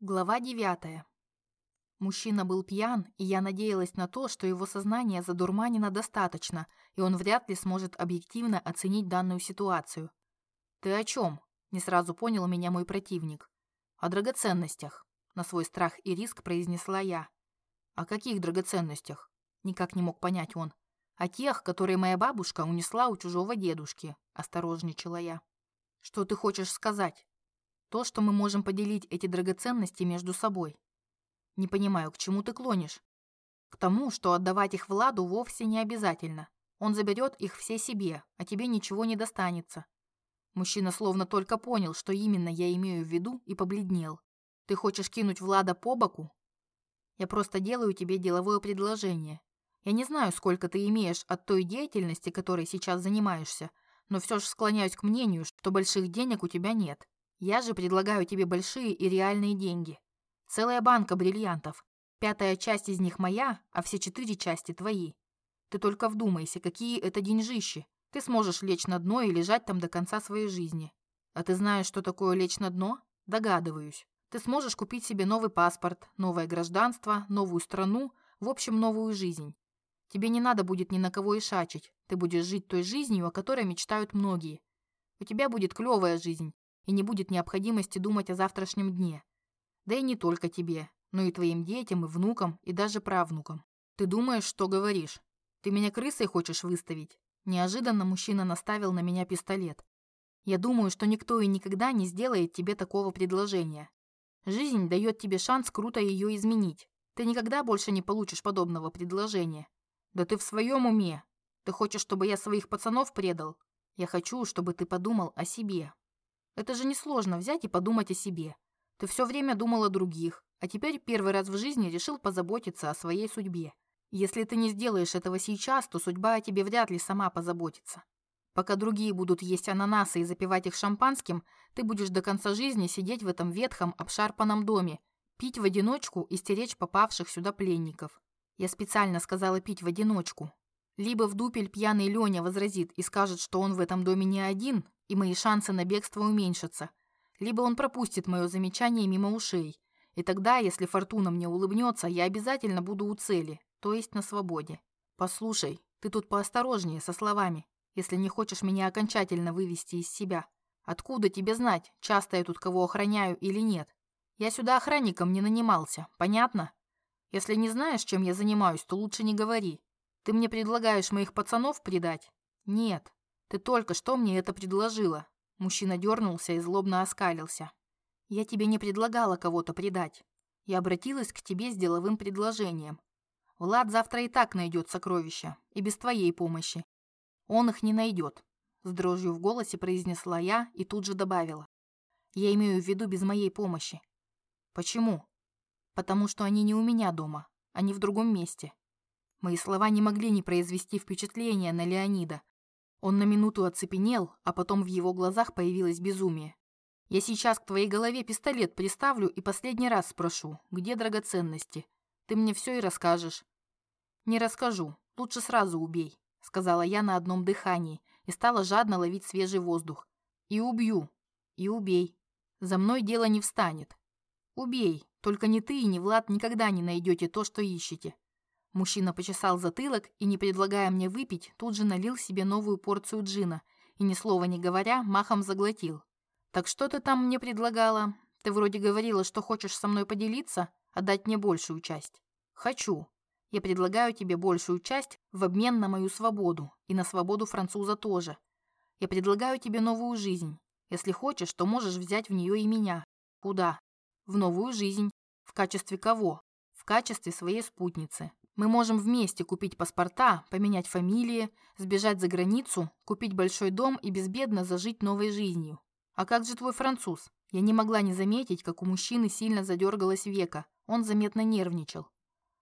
Глава девятая. Мужчина был пьян, и я надеялась на то, что его сознание задурманено достаточно, и он вряд ли сможет объективно оценить данную ситуацию. «Ты о чем?» – не сразу понял меня мой противник. «О драгоценностях», – на свой страх и риск произнесла я. «О каких драгоценностях?» – никак не мог понять он. «О тех, которые моя бабушка унесла у чужого дедушки», – осторожничала я. «Что ты хочешь сказать?» То, что мы можем поделить эти драгоценности между собой. Не понимаю, к чему ты клонишь? К тому, что отдавать их Владу вовсе не обязательно. Он заберет их все себе, а тебе ничего не достанется. Мужчина словно только понял, что именно я имею в виду, и побледнел. Ты хочешь кинуть Влада по боку? Я просто делаю тебе деловое предложение. Я не знаю, сколько ты имеешь от той деятельности, которой сейчас занимаешься, но все же склоняюсь к мнению, что больших денег у тебя нет. Я же предлагаю тебе большие и реальные деньги. Целая банка бриллиантов. Пятая часть из них моя, а все четыре части твои. Ты только вдумайся, какие это деньжищи. Ты сможешь лечь на дно и лежать там до конца своей жизни. А ты знаешь, что такое лечь на дно? Догадываюсь. Ты сможешь купить себе новый паспорт, новое гражданство, новую страну, в общем, новую жизнь. Тебе не надо будет ни на кого ишачить. Ты будешь жить той жизнью, о которой мечтают многие. У тебя будет клевая жизнь, и не будет необходимости думать о завтрашнем дне. Да и не только тебе, но и твоим детям, и внукам, и даже правнукам. Ты думаешь, что говоришь? Ты меня крысой хочешь выставить? Неожиданно мужчина наставил на меня пистолет. Я думаю, что никто и никогда не сделает тебе такого предложения. Жизнь дает тебе шанс круто ее изменить. Ты никогда больше не получишь подобного предложения. Да ты в своем уме. Ты хочешь, чтобы я своих пацанов предал? Я хочу, чтобы ты подумал о себе. Это же несложно взять и подумать о себе. Ты все время думал о других, а теперь первый раз в жизни решил позаботиться о своей судьбе. Если ты не сделаешь этого сейчас, то судьба о тебе вряд ли сама позаботится. Пока другие будут есть ананасы и запивать их шампанским, ты будешь до конца жизни сидеть в этом ветхом, обшарпанном доме, пить в одиночку и стеречь попавших сюда пленников. Я специально сказала пить в одиночку. Либо в дупель пьяный Леня возразит и скажет, что он в этом доме не один, и мои шансы на бегство уменьшатся. Либо он пропустит мое замечание мимо ушей. И тогда, если фортуна мне улыбнется, я обязательно буду у цели, то есть на свободе. Послушай, ты тут поосторожнее со словами, если не хочешь меня окончательно вывести из себя. Откуда тебе знать, часто я тут кого охраняю или нет? Я сюда охранником не нанимался, понятно? Если не знаешь, чем я занимаюсь, то лучше не говори. Ты мне предлагаешь моих пацанов предать? Нет, ты только что мне это предложила. Мужчина дернулся и злобно оскалился. Я тебе не предлагала кого-то предать. Я обратилась к тебе с деловым предложением. Влад завтра и так найдет сокровища, и без твоей помощи. Он их не найдет. С дрожью в голосе произнесла я и тут же добавила. Я имею в виду без моей помощи. Почему? Потому что они не у меня дома, они в другом месте. Мои слова не могли не произвести впечатления на Леонида, он на минуту оцепенел, а потом в его глазах появилось безумие. «Я сейчас к твоей голове пистолет приставлю и последний раз спрошу, где драгоценности? Ты мне все и расскажешь». «Не расскажу, лучше сразу убей», — сказала я на одном дыхании и стала жадно ловить свежий воздух. «И убью. И убей. За мной дело не встанет. Убей, только ни ты и ни Влад никогда не найдете то, что ищете. Мужчина почесал затылок и, не предлагая мне выпить, тут же налил себе новую порцию джина и, ни слова не говоря, махом заглотил. «Так что ты там мне предлагала? Ты вроде говорила, что хочешь со мной поделиться, отдать мне большую часть». «Хочу. Я предлагаю тебе большую часть в обмен на мою свободу и на свободу француза тоже. Я предлагаю тебе новую жизнь. Если хочешь, то можешь взять в нее и меня. Куда? В новую жизнь. В качестве кого? В качестве своей спутницы. Мы можем вместе купить паспорта, поменять фамилии, сбежать за границу, купить большой дом и безбедно зажить новой жизнью. А как же твой француз? Я не могла не заметить, как у мужчины сильно задергалось века. Он заметно нервничал.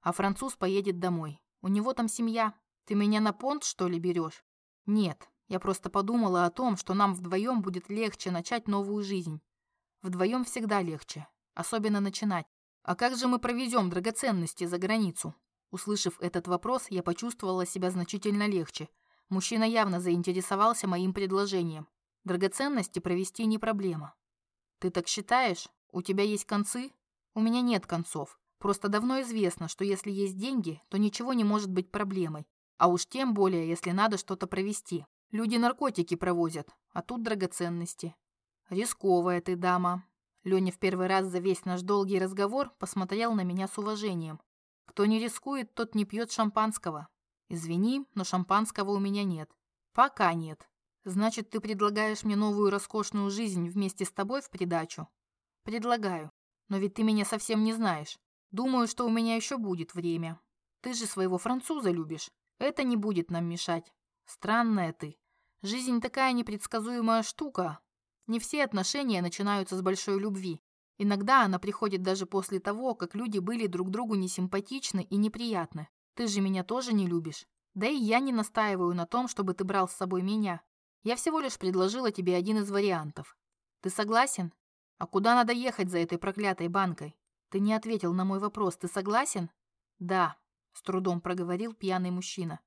А француз поедет домой. У него там семья. Ты меня на понт, что ли, берешь? Нет, я просто подумала о том, что нам вдвоем будет легче начать новую жизнь. Вдвоем всегда легче. Особенно начинать. А как же мы провезем драгоценности за границу? Услышав этот вопрос, я почувствовала себя значительно легче. Мужчина явно заинтересовался моим предложением. Драгоценности провести не проблема. Ты так считаешь? У тебя есть концы? У меня нет концов. Просто давно известно, что если есть деньги, то ничего не может быть проблемой. А уж тем более, если надо что-то провести. Люди наркотики провозят, а тут драгоценности. Рисковая ты, дама. Леня в первый раз за весь наш долгий разговор посмотрел на меня с уважением. Кто не рискует, тот не пьет шампанского. Извини, но шампанского у меня нет. Пока нет. Значит, ты предлагаешь мне новую роскошную жизнь вместе с тобой в придачу? Предлагаю. Но ведь ты меня совсем не знаешь. Думаю, что у меня еще будет время. Ты же своего француза любишь. Это не будет нам мешать. Странная ты. Жизнь такая непредсказуемая штука. Не все отношения начинаются с большой любви. Иногда она приходит даже после того, как люди были друг другу несимпатичны и неприятны. Ты же меня тоже не любишь. Да и я не настаиваю на том, чтобы ты брал с собой меня. Я всего лишь предложила тебе один из вариантов. Ты согласен? А куда надо ехать за этой проклятой банкой? Ты не ответил на мой вопрос. Ты согласен? Да, с трудом проговорил пьяный мужчина.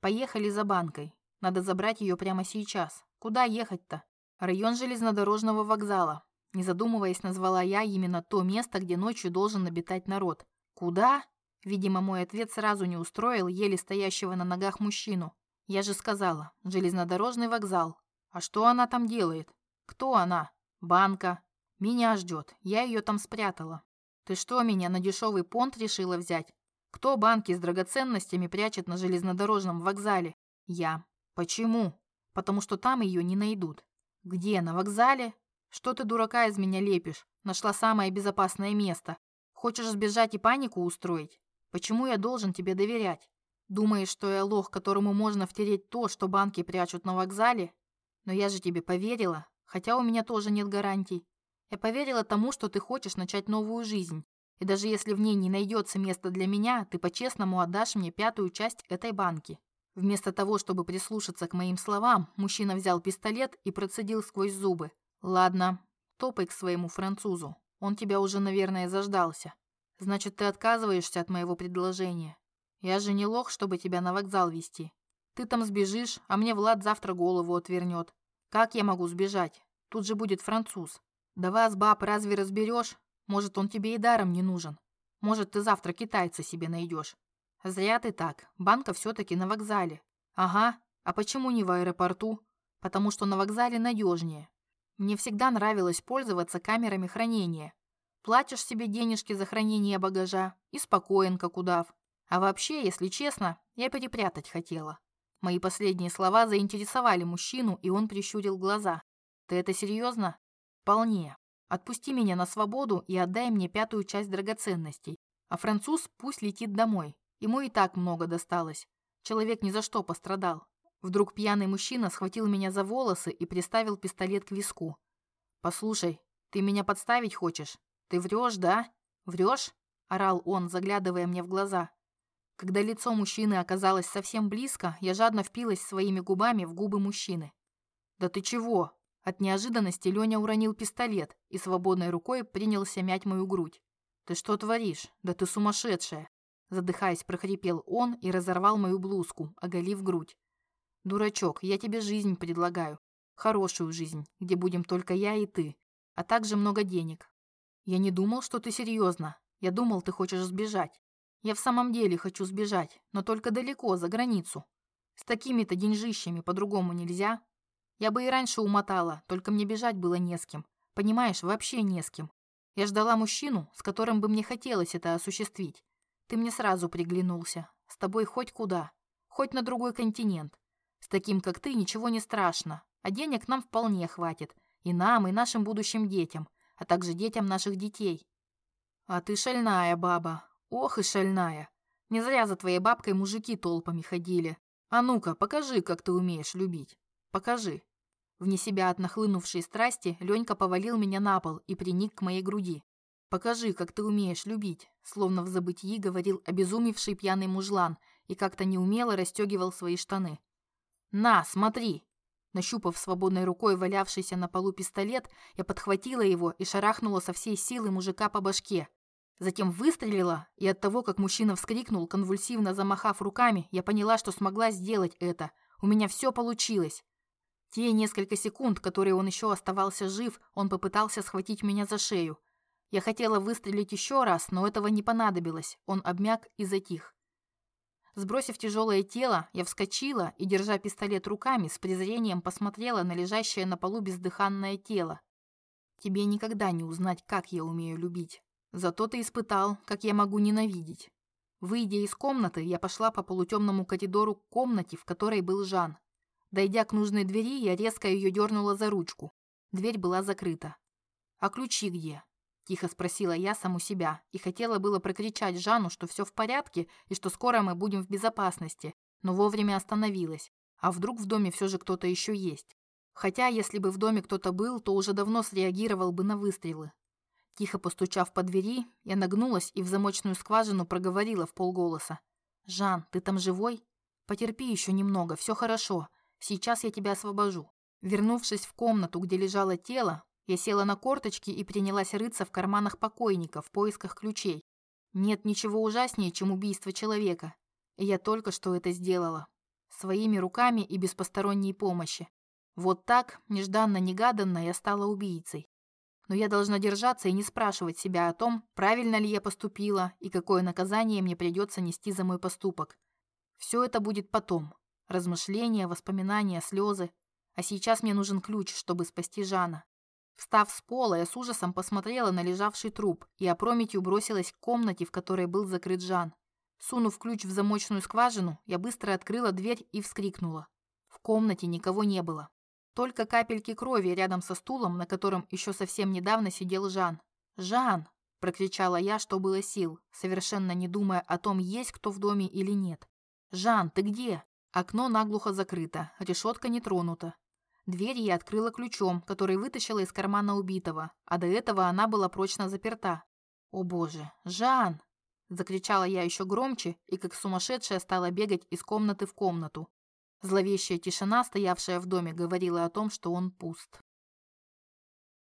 Поехали за банкой. Надо забрать ее прямо сейчас. Куда ехать-то? Район железнодорожного вокзала. Не задумываясь, назвала я именно то место, где ночью должен обитать народ. Куда? Видимо, мой ответ сразу не устроил еле стоящего на ногах мужчину. Я же сказала, железнодорожный вокзал. А что она там делает? Кто она? Банка. Меня ждет. Я ее там спрятала. Ты что, меня на дешевый понт решила взять? Кто банки с драгоценностями прячет на железнодорожном вокзале? Я. Почему? Потому что там ее не найдут. Где, на вокзале? Что ты, дурака, из меня лепишь? Нашла самое безопасное место. Хочешь сбежать и панику устроить? Почему я должен тебе доверять? Думаешь, что я лох, которому можно втереть то, что банки прячут на вокзале? Но я же тебе поверила, хотя у меня тоже нет гарантий. Я поверила тому, что ты хочешь начать новую жизнь. И даже если в ней не найдется места для меня, ты по-честному отдашь мне пятую часть этой банки. Вместо того, чтобы прислушаться к моим словам, мужчина взял пистолет и процедил сквозь зубы. «Ладно, топай к своему французу. Он тебя уже, наверное, заждался. Значит, ты отказываешься от моего предложения. Я же не лох, чтобы тебя на вокзал вести. Ты там сбежишь, а мне Влад завтра голову отвернет. Как я могу сбежать? Тут же будет француз. Да вас, баб, разве разберешь? Может, он тебе и даром не нужен. Может, ты завтра китайца себе найдешь. Зря ты так. Банка все-таки на вокзале. Ага. А почему не в аэропорту? Потому что на вокзале надежнее. Мне всегда нравилось пользоваться камерами хранения. Платишь себе денежки за хранение багажа и спокоен, как удав. А вообще, если честно, я перепрятать хотела. Мои последние слова заинтересовали мужчину, и он прищурил глаза. Ты это серьезно? Вполне. Отпусти меня на свободу и отдай мне пятую часть драгоценностей. А француз пусть летит домой. Ему и так много досталось. Человек ни за что пострадал. Вдруг пьяный мужчина схватил меня за волосы и приставил пистолет к виску. «Послушай, ты меня подставить хочешь? Ты врешь, да? Врешь?» – орал он, заглядывая мне в глаза. Когда лицо мужчины оказалось совсем близко, я жадно впилась своими губами в губы мужчины. «Да ты чего?» От неожиданности Леня уронил пистолет и свободной рукой принялся мять мою грудь. «Ты что творишь? Да ты сумасшедшая!» Задыхаясь, прохрипел он и разорвал мою блузку, оголив грудь. «Дурачок, я тебе жизнь предлагаю. Хорошую жизнь, где будем только я и ты, а также много денег. Я не думал, что ты серьезно. Я думал, ты хочешь сбежать. Я в самом деле хочу сбежать, но только далеко, за границу. С такими-то деньжищами по-другому нельзя. Я бы и раньше умотала, только мне бежать было не с кем. Понимаешь, вообще не с кем. Я ждала мужчину, с которым бы мне хотелось это осуществить. Ты мне сразу приглянулся. С тобой хоть куда. Хоть на другой континент. С таким, как ты, ничего не страшно. А денег нам вполне хватит. И нам, и нашим будущим детям. А также детям наших детей. А ты шальная баба. Ох и шальная. Не зря за твоей бабкой мужики толпами ходили. А ну-ка, покажи, как ты умеешь любить. Покажи. Вне себя от нахлынувшей страсти Ленька повалил меня на пол и приник к моей груди. «Покажи, как ты умеешь любить», словно в забытии говорил обезумевший пьяный мужлан и как-то неумело расстегивал свои штаны. «На, смотри!» Нащупав свободной рукой валявшийся на полу пистолет, я подхватила его и шарахнула со всей силы мужика по башке. Затем выстрелила, и от того, как мужчина вскрикнул, конвульсивно замахав руками, я поняла, что смогла сделать это. У меня все получилось. Те несколько секунд, которые он еще оставался жив, он попытался схватить меня за шею. Я хотела выстрелить еще раз, но этого не понадобилось. Он обмяк и затих. Сбросив тяжелое тело, я вскочила и, держа пистолет руками, с презрением посмотрела на лежащее на полу бездыханное тело. Тебе никогда не узнать, как я умею любить. Зато ты испытал, как я могу ненавидеть. Выйдя из комнаты, я пошла по полутемному коридору к комнате, в которой был Жан. Дойдя к нужной двери, я резко ее дернула за ручку. Дверь была закрыта. «А ключи где?» Тихо спросила я саму себя и хотела было прокричать Жанну, что все в порядке и что скоро мы будем в безопасности, но вовремя остановилась. А вдруг в доме все же кто-то еще есть? Хотя, если бы в доме кто-то был, то уже давно среагировал бы на выстрелы. Тихо постучав по двери, я нагнулась и в замочную скважину проговорила в полголоса. «Жан, ты там живой? Потерпи еще немного, все хорошо. Сейчас я тебя освобожу». Вернувшись в комнату, где лежало тело, я села на корточки и принялась рыться в карманах покойника в поисках ключей. Нет ничего ужаснее, чем убийство человека. И я только что это сделала. Своими руками и без посторонней помощи. Вот так, нежданно-негаданно, я стала убийцей. Но я должна держаться и не спрашивать себя о том, правильно ли я поступила и какое наказание мне придется нести за мой поступок. Все это будет потом. Размышления, воспоминания, слезы. А сейчас мне нужен ключ, чтобы спасти Жана. Встав с пола, я с ужасом посмотрела на лежавший труп и опрометью бросилась к комнате, в которой был закрыт Жан. Сунув ключ в замочную скважину, я быстро открыла дверь и вскрикнула. В комнате никого не было. Только капельки крови рядом со стулом, на котором еще совсем недавно сидел Жан. «Жан!» – прокричала я, что было сил, совершенно не думая о том, есть кто в доме или нет. «Жан, ты где?» Окно наглухо закрыто, решетка не тронута. Дверь я открыла ключом, который вытащила из кармана убитого, а до этого она была прочно заперта. «О боже, Жан!» Закричала я еще громче и как сумасшедшая стала бегать из комнаты в комнату. Зловещая тишина, стоявшая в доме, говорила о том, что он пуст.